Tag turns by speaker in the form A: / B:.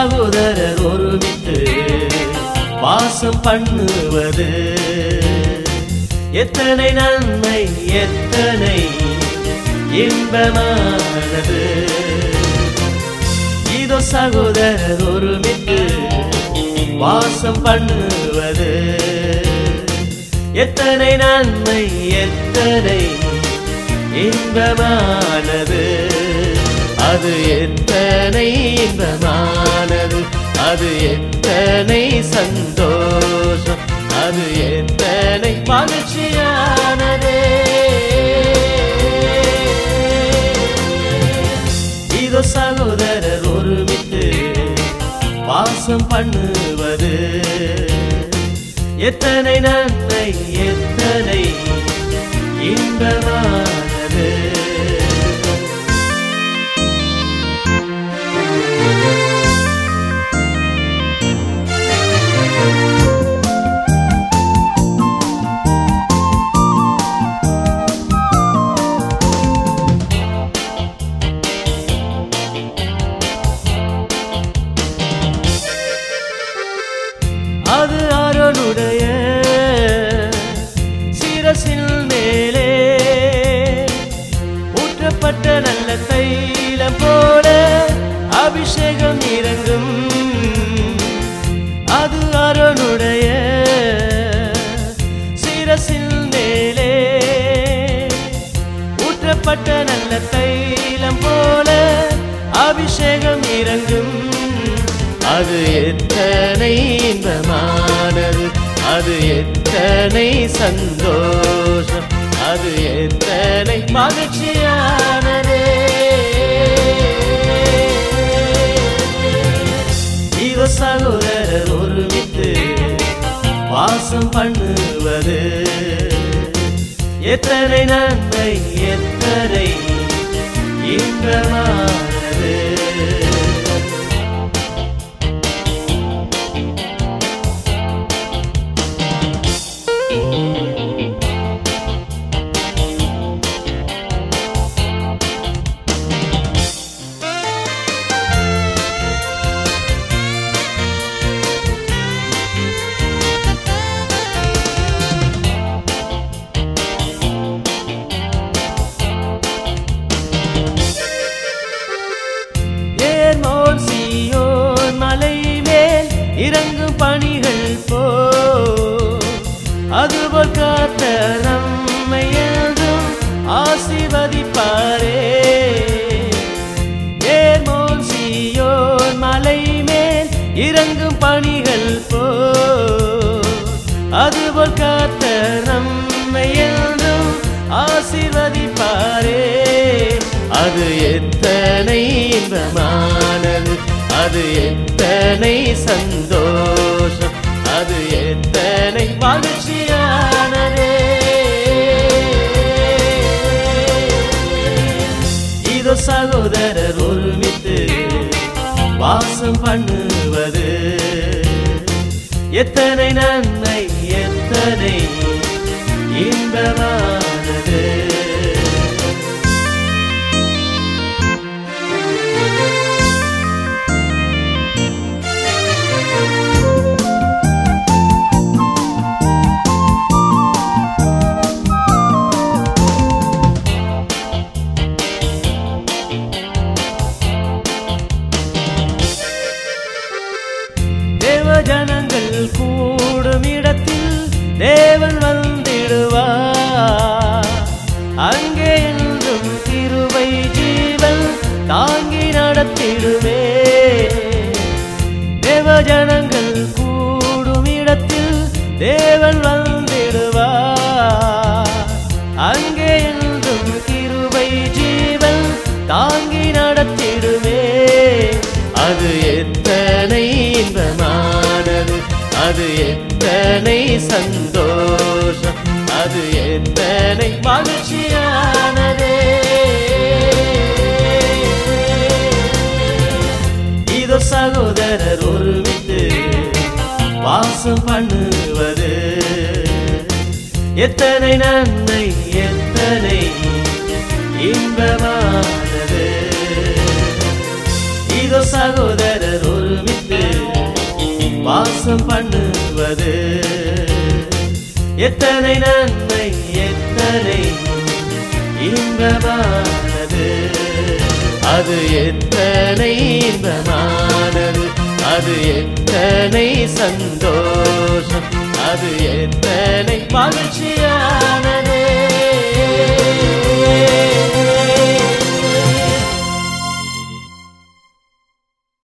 A: சகோதரர் ஒருமித்து வாசம் பண்ணுவது. எத்தனை நன்மை எத்தனை இன்பமானது. இதோ சகோதரர் ஒருமித்து வாசம் பண்ணுவது. எத்தனை நன்மை எத்தனை இன்பமானது. அது எத்தனை இன்பமானது? அது எத்தனை சந்தோஷம்? அது எத்தனை மகிழ்ச்சியானது? இதோ சகோதரர் ஒருமித்து வாசம் பண்ணுவது. எத்தனை நன்மை எத்தனை இன்பமான அபிஷேகம் இறங்கும் அது அருளுடைய சிரசில் மேலே. ஊற்றப்பட்ட நல்ல தைலம் போல அபிஷேகம் இறங்கும் அது எத்தனை இன்பமானது. அது எத்தனை சந்தோஷம். அது எத்தனை மகிழ்ச்சியான எத்தனை நன்மை எத்தனை இன்பமானது அதுபோல் காத்த நம்மை என்றும் ஆசிர்வதிப்பாரே. ஏர்மோல் சீயோன் மலை மேல் இறங்கும் பணிகள் போ. அதுபோல் காத்த நம்மை என்றும் ஆசிர்வதிப்பாரே. அது எத்தனை இன்பமானது அது எத்தனை சந்தோஷம் அது எத்தனை மகிழ்ச்சி. சகோதர சகோதரர் ஒருமித்து வாசம் பண்ணுவது. எத்தனை நன்மை எத்தனை இன்பமானது. ஜனங்கள் கூடும் இடத்தில் தேவன் வந்திடுவார் அங்கே என்றும் கிருபை ஜீவன் தாங்கி நடத்திடுவே எத்தனை சந்தோஷம் அது எத்தனை மகிழ்ச்சியானதே. இதோ சகோதரர் ஒருமித்து வாசம் பண்ணுவது. எத்தனை நன்மை எத்தனை இன்பமானது வாசம் பண்ணுவது. எத்தனை நன்மை எத்தனை இன்பமானது. அது எத்தனை இன்பமானது. அது எத்தனை சந்தோஷம். அது எத்தனை மகிழ்ச்சியானது.